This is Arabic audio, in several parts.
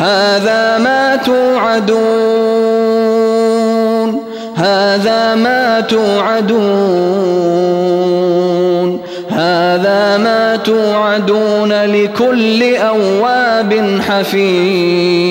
هذا ما توعدون هذا ما توعدون هذا ما توعدون لكل أواب حفيظ.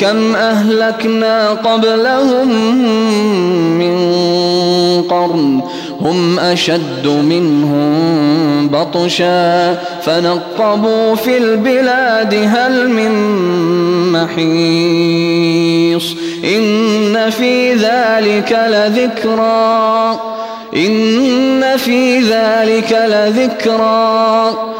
وكم أهلكنا قبلهم من قرن هم أشد منهم بطشا فنقبوا في البلاد هل من محيص إن في ذلك لذكرى إن في ذلك لذكرى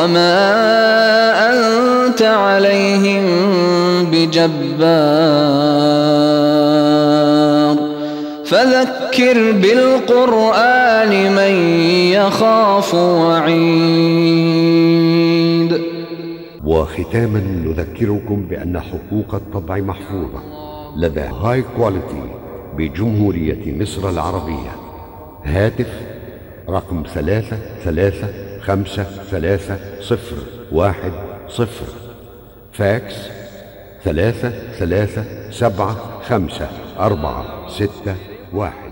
وما أنت عليهم بجبار فذكر بالقرآن من يخاف وعيد وختاما نذكركم بأن حقوق الطبع محفوظة لدى High Quality بجمهورية مصر العربية. هاتف رقم ثلاثة ثلاثة خمسة ثلاثة صفر واحد صفر. فاكس ثلاثة ثلاثة سبعة خمسة أربعة ستة واحد.